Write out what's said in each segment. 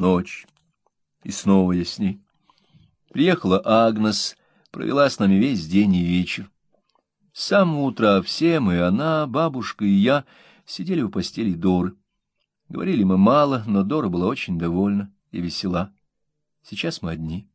Ночь. И снова я с ней. Приехала Агнес, провела с нами весь день и вечер. С самого утра все мы, она, бабушка и я, сидели у постели Доры. Говорили мы мало, но Дора была очень довольна и весела. Сейчас мы одни.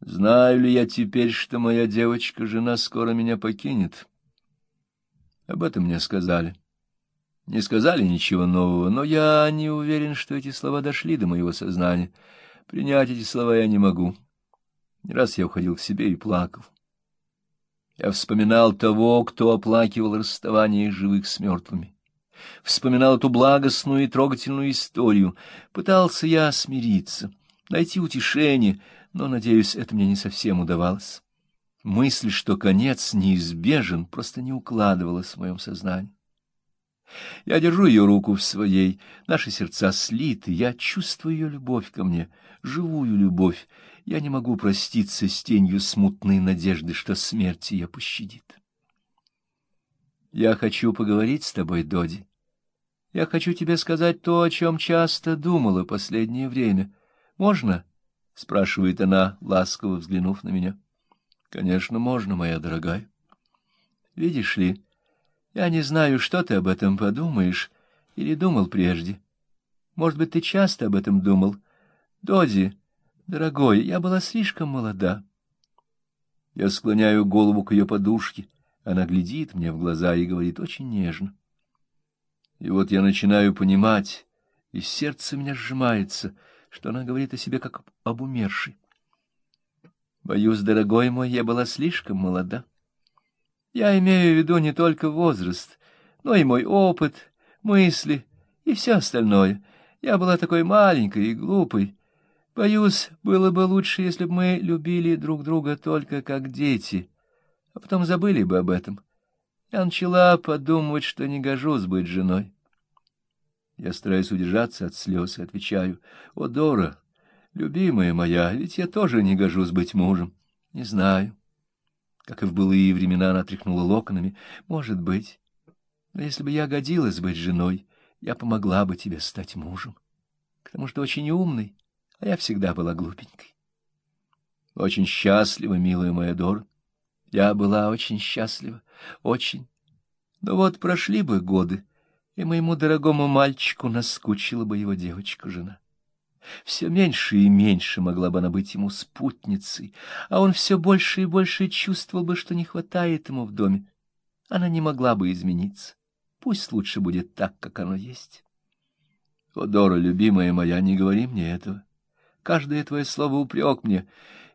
Знаю ли я теперь, что моя девочка-жена скоро меня покинет? Об этом мне сказали. Не сказали ничего нового, но я не уверен, что эти слова дошли до моего сознания. Принять эти слова я не могу. Не раз я уходил к себе и плакал. Я вспоминал того, кто оплакивал расставание живых с мертвыми. Вспоминал эту благостную и трогательную историю. Пытался я смириться, найти утешение, но, надеюсь, это мне не совсем удавалось. Мысль, что конец неизбежен, просто не укладывалась в моем сознании. Я держу ее руку в своей, наши сердца слиты, я чувствую ее любовь ко мне, живую любовь. Я не могу проститься с тенью смутной надежды, что смерть ее пощадит. Я хочу поговорить с тобой, Доди. Я хочу тебе сказать то, о чем часто думала последнее время. Можно? — спрашивает она, ласково взглянув на меня. — Конечно, можно, моя дорогая. Видишь ли, я не знаю, что ты об этом подумаешь или думал прежде. Может быть, ты часто об этом думал. Доди, дорогой, я была слишком молода. Я склоняю голову к ее подушке. Она глядит мне в глаза и говорит очень нежно. И вот я начинаю понимать, и сердце меня сжимается, что она говорит о себе как об умершей. Боюсь, дорогой мой, я была слишком молода. Я имею в виду не только возраст, но и мой опыт, мысли и все остальное. Я была такой маленькой и глупой. Боюсь, было бы лучше, если бы мы любили друг друга только как дети, а потом забыли бы об этом. Я начала подумывать, что не гожусь быть женой. Я стараюсь удержаться от слез и отвечаю, «О, Дора, любимая моя, ведь я тоже не гожусь быть мужем. Не знаю». Как и в былые времена она тряхнула локонами. «Может быть. Но если бы я годилась быть женой, я помогла бы тебе стать мужем. К тому что очень умный, а я всегда была глупенькой». «Очень счастлива, милая моя Дора. Я была очень счастлива, очень. Но вот прошли бы годы, и моему дорогому мальчику наскучила бы его девочка-жена. Все меньше и меньше могла бы она быть ему спутницей, а он все больше и больше чувствовал бы, что не хватает ему в доме. Она не могла бы измениться. Пусть лучше будет так, как оно есть. О, Дора, любимая моя, не говори мне этого. Каждое твое слово упрек мне,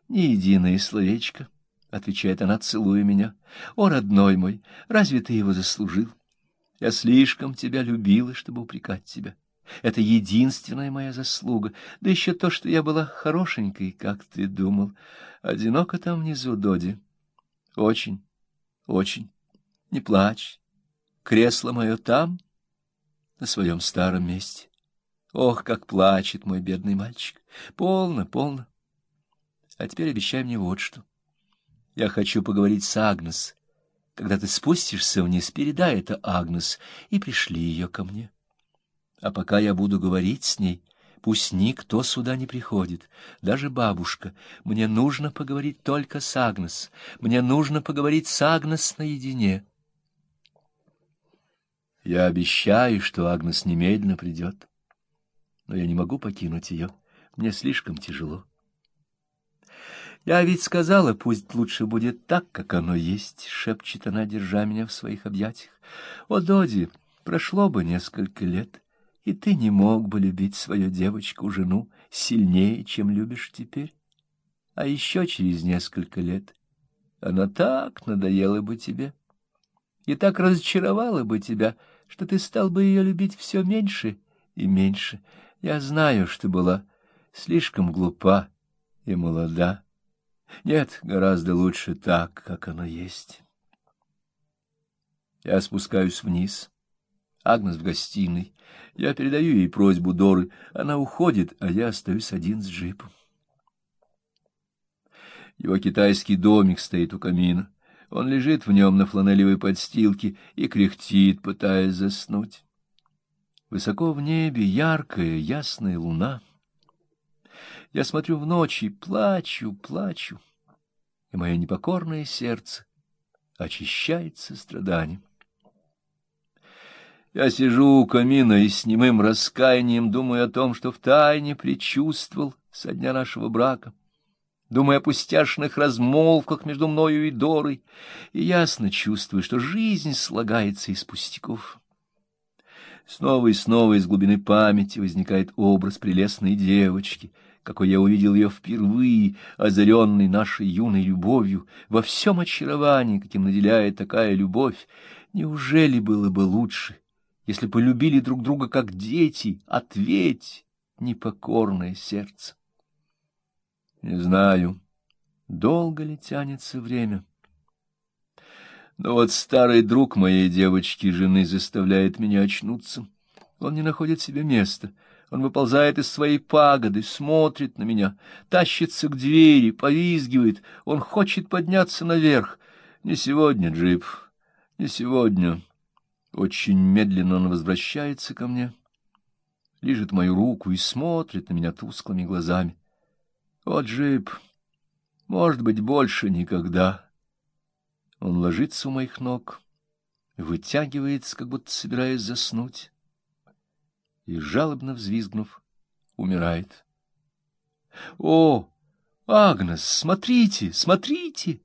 ни единое словечко —— отвечает она, целуя меня. — О, родной мой, разве ты его заслужил? Я слишком тебя любила, чтобы упрекать тебя. Это единственная моя заслуга, да еще то, что я была хорошенькой, как ты думал. Одиноко там внизу, Доди. Очень, очень. Не плачь. Кресло мое там, на своем старом месте. Ох, как плачет мой бедный мальчик. Полно, полно. А теперь обещай мне вот что. — я хочу поговорить с Агнес. Когда ты спустишься вниз, передай это Агнес и пришли ее ко мне. А пока я буду говорить с ней, пусть никто сюда не приходит, даже бабушка. Мне нужно поговорить только с Агнес. Мне нужно поговорить с Агнес наедине. Я обещаю, что Агнес немедленно придет. Но я не могу покинуть ее. Мне слишком тяжело. Я ведь сказала, пусть лучше будет так, как оно есть, — шепчет она, держа меня в своих объятиях. О, Доди, прошло бы несколько лет, и ты не мог бы любить свою девочку-жену сильнее, чем любишь теперь. А еще через несколько лет она так надоела бы тебе и так разочаровала бы тебя, что ты стал бы ее любить все меньше и меньше. Я знаю, что была слишком глупа и молода. Нет, гораздо лучше так, как оно есть. Я спускаюсь вниз. Агнес в гостиной. Я передаю ей просьбу Доры. Она уходит, а я остаюсь один с джипом. Его китайский домик стоит у камина. Он лежит в нем на фланелевой подстилке и кряхтит, пытаясь заснуть. Высоко в небе яркая, ясная луна. Я смотрю в ночь и плачу, плачу, и мое непокорное сердце очищается страданием. Я сижу у камина и с немым раскаянием думаю о том, что втайне предчувствовал со дня нашего брака. Думаю о пустяшных размолвках между мною и Дорой, и ясно чувствую, что жизнь слагается из пустяков. Снова и снова из глубины памяти возникает образ прелестной девочки, какой я увидел ее впервые, озаренной нашей юной любовью, во всем очаровании, каким наделяет такая любовь. Неужели было бы лучше, если полюбили друг друга как дети? Ответь, непокорное сердце. Не знаю, долго ли тянется время. Но вот старый друг моей девочки, жены, заставляет меня очнуться. Он не находит себе места. Он выползает из своей пагоды, смотрит на меня, тащится к двери, повизгивает. Он хочет подняться наверх. Не сегодня, Джип, не сегодня. Очень медленно он возвращается ко мне, лижет мою руку и смотрит на меня тусклыми глазами. О, Джип, может быть, больше никогда. Он ложится у моих ног, вытягивается, как будто собираясь заснуть, и, жалобно взвизгнув, умирает. О, Агнес, смотрите, смотрите!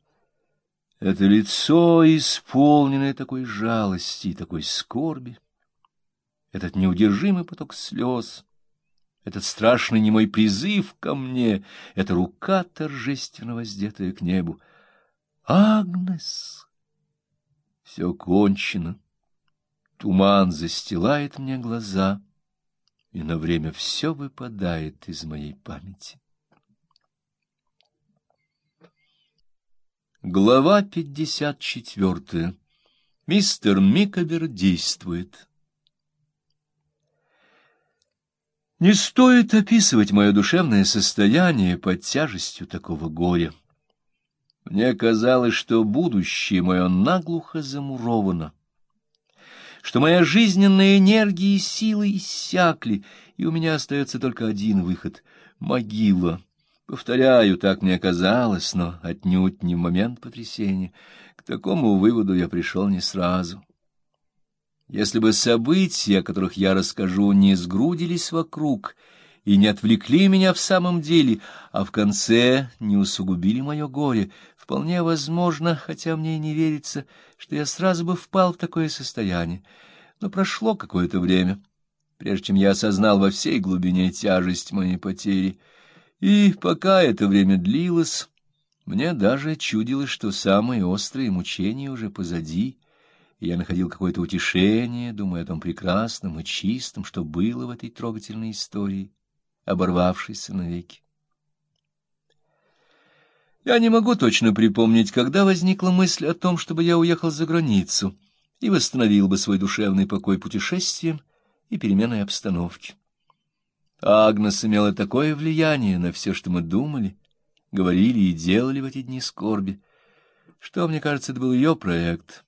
Это лицо, исполненное такой жалости и такой скорби, этот неудержимый поток слез, этот страшный немой призыв ко мне, эта рука торжественно воздетая к небу — Агнес! Все кончено. Туман застилает мне глаза, и на время все выпадает из моей памяти. Глава пятьдесят четвертая. Мистер Микобер действует. Не стоит описывать мое душевное состояние под тяжестью такого горя. Мне казалось, что будущее мое наглухо замуровано, что моя жизненная энергия и силы иссякли, и у меня остается только один выход — могила. Повторяю, так мне казалось, но отнюдь не в момент потрясения. К такому выводу я пришел не сразу. Если бы события, о которых я расскажу, не сгрудились вокруг и не отвлекли меня в самом деле, а в конце не усугубили мое горе, Вполне возможно, хотя мне и не верится, что я сразу бы впал в такое состояние. Но прошло какое-то время, прежде чем я осознал во всей глубине тяжесть моей потери. И пока это время длилось, мне даже чудилось, что самые острые мучения уже позади, и я находил какое-то утешение, думая о том прекрасном и чистом, что было в этой трогательной истории, оборвавшейся навеки. Я не могу точно припомнить, когда возникла мысль о том, чтобы я уехал за границу и восстановил бы свой душевный покой путешествием и переменой обстановки. Агнес имела такое влияние на все, что мы думали, говорили и делали в эти дни скорби, что, мне кажется, это был ее проект.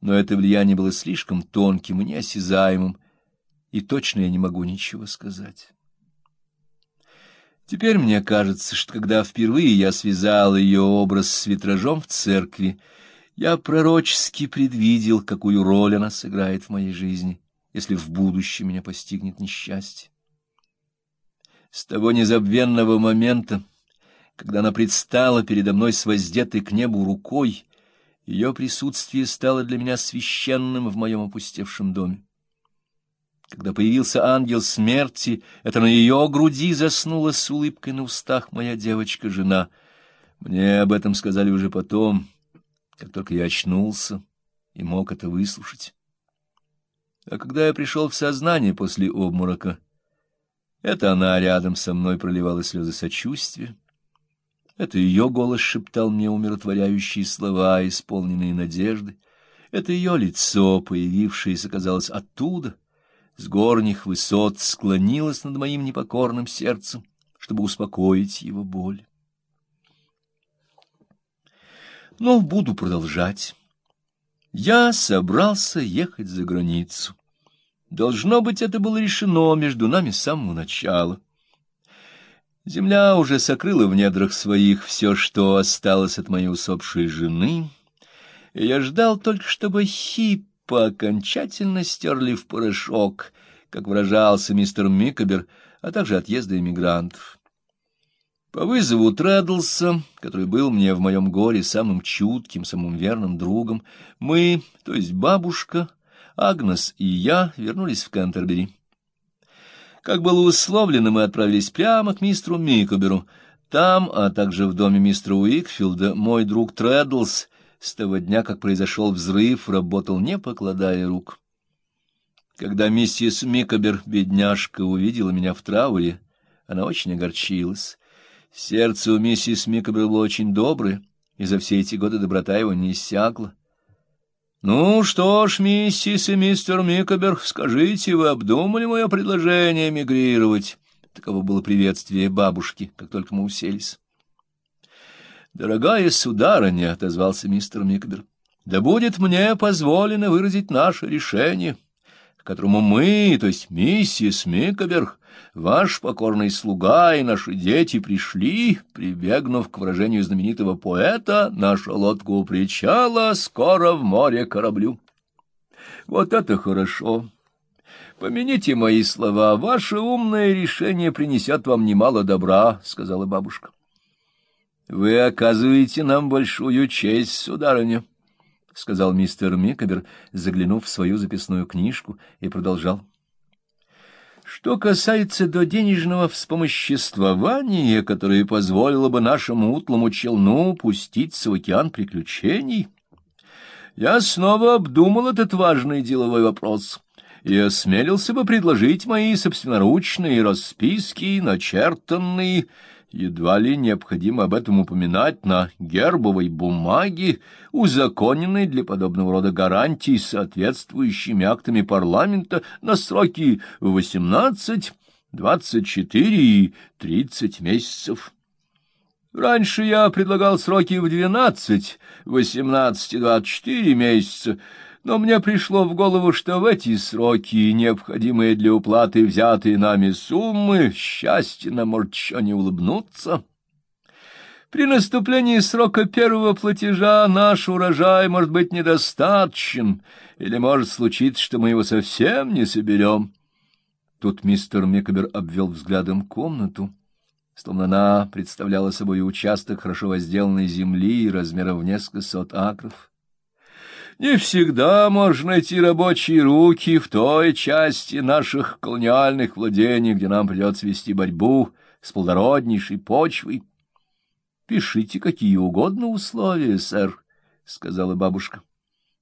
Но это влияние было слишком тонким и неосязаемым, и точно я не могу ничего сказать. Теперь мне кажется, что когда впервые я связал ее образ с витражом в церкви, я пророчески предвидел, какую роль она сыграет в моей жизни, если в будущем меня постигнет несчастье. С того незабвенного момента, когда она предстала передо мной с воздетой к небу рукой, ее присутствие стало для меня священным в моем опустевшем доме. Когда появился ангел смерти, это на ее груди заснула с улыбкой на устах моя девочка-жена. Мне об этом сказали уже потом, как только я очнулся и мог это выслушать. А когда я пришел в сознание после обморока, это она рядом со мной проливала слезы сочувствия. Это ее голос шептал мне умиротворяющие слова, исполненные надежды. Это ее лицо, появившееся, казалось, оттуда — с горних высот склонилась над моим непокорным сердцем, чтобы успокоить его боль. Но буду продолжать. Я собрался ехать за границу. Должно быть, это было решено между нами с самого начала. Земля уже сокрыла в недрах своих все, что осталось от моей усопшей жены, и я ждал только, чтобы Хиппа окончательно стерли в порошок, как выражался мистер Микобер, а также отъезда эмигрантов. По вызову Трэддлса, который был мне в моем горе самым чутким, самым верным другом, мы, то есть бабушка, Агнес и я, вернулись в Кентербери. Как было условлено, мы отправились прямо к мистеру Микоберу. Там, а также в доме мистера Уикфилда, мой друг Трэддлс с того дня, как произошел взрыв, работал не покладая рук. Когда миссис Микобер, бедняжка, увидела меня в трауре, она очень огорчилась. Сердце у миссис Микобер было очень доброе, и за все эти годы доброта его не иссякла. Ну что ж, миссис и мистер Микобер, скажите, вы обдумали мое предложение эмигрировать? Таково было приветствие бабушки, как только мы уселись. Дорогая сударыня, отозвался мистер Микобер. Да будет мне позволено выразить наше решение к которому мы, то есть миссис Микоберг, ваш покорный слуга и наши дети пришли, прибегнув к выражению знаменитого поэта, наша лодка у причала, скоро в море кораблю. Вот это хорошо. Помяните мои слова, ваше умное решение принесет вам немало добра, — сказала бабушка. — Вы оказываете нам большую честь, сударыня. — сказал мистер Микобер, заглянув в свою записную книжку, и продолжал. Что касается до денежного вспомоществования, которое позволило бы нашему утлому челну пуститься в океан приключений, я снова обдумал этот важный деловой вопрос и осмелился бы предложить мои собственноручные расписки, начертанные Едва ли необходимо об этом упоминать на гербовой бумаге, узаконенной для подобного рода гарантий соответствующими актами парламента на сроки восемнадцать, двадцать четыре и тридцать месяцев. Раньше я предлагал сроки в двенадцать, восемнадцать и двадцать четыре месяца, но мне пришло в голову, что в эти сроки, необходимые для уплаты взятые нами суммы, счастье нам может еще не улыбнуться. При наступлении срока первого платежа наш урожай может быть недостаточен, или может случиться, что мы его совсем не соберем. Тут мистер Микобер обвел взглядом комнату, словно она представляла собой участок хорошо возделанной земли размером в несколько сот акров. Не всегда можно найти рабочие руки в той части наших колониальных владений, где нам придется вести борьбу с плодороднейшей почвой. — Пишите какие угодно условия, сэр, — сказала бабушка.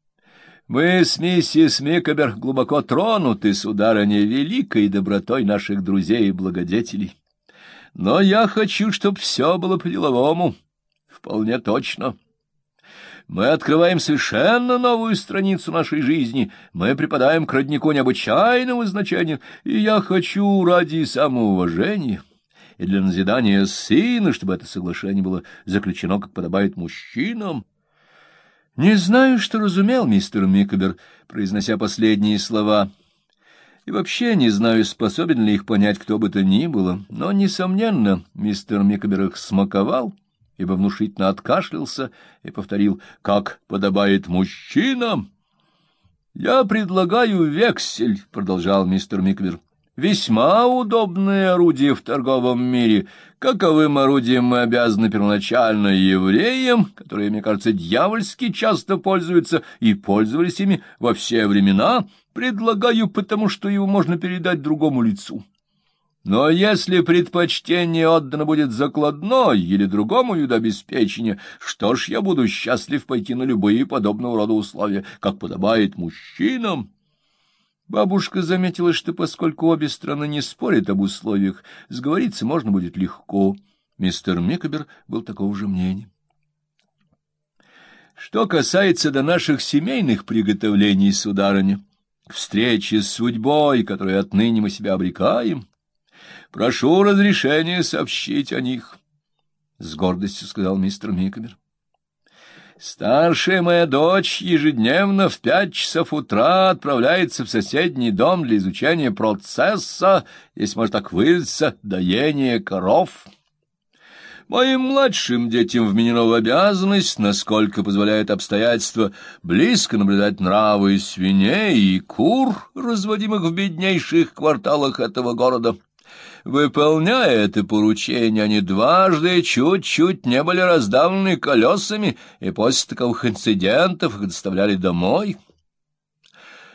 — Мы с миссис Микобер глубоко тронуты, сударыня, великой добротой наших друзей и благодетелей. Но я хочу, чтобы все было по-деловому, вполне точно. — мы открываем совершенно новую страницу нашей жизни, мы припадаем к роднику необычайного значения, и я хочу ради самоуважения и для назидания сына, чтобы это соглашение было заключено, как подобает мужчинам. Не знаю, что разумел мистер Микобер, произнося последние слова, и вообще не знаю, способен ли их понять кто бы то ни было, но, несомненно, мистер Микобер их смаковал, ибо внушительно откашлялся и повторил, как подобает мужчинам. — Я предлагаю вексель, — продолжал мистер Миквер. — Весьма удобное орудие в торговом мире. Каковым орудием мы обязаны первоначально евреям, которые, мне кажется, дьявольски часто пользуются и пользовались ими во все времена, предлагаю, потому что его можно передать другому лицу. Но если предпочтение отдано будет закладной или другому виду обеспечения, что ж, я буду счастлив пойти на любые подобного рода условия, как подобает мужчинам. Бабушка заметила, что поскольку обе страны не спорят об условиях, сговориться можно будет легко. Мистер Микобер был такого же мнения. Что касается до наших семейных приготовлений, сударыня, к встрече с судьбой, которой отныне мы себя обрекаем, Прошу разрешения сообщить о них, — с гордостью сказал мистер Микомер. Старшая моя дочь ежедневно в пять часов утра отправляется в соседний дом для изучения процесса, если можно так выразиться, доения коров. Моим младшим детям вменено в обязанность, насколько позволяет обстоятельства, близко наблюдать нравы свиней и кур, разводимых в беднейших кварталах этого города. Выполняя это поручение, они дважды чуть-чуть не были раздавлены колесами, и после таковых инцидентов их доставляли домой —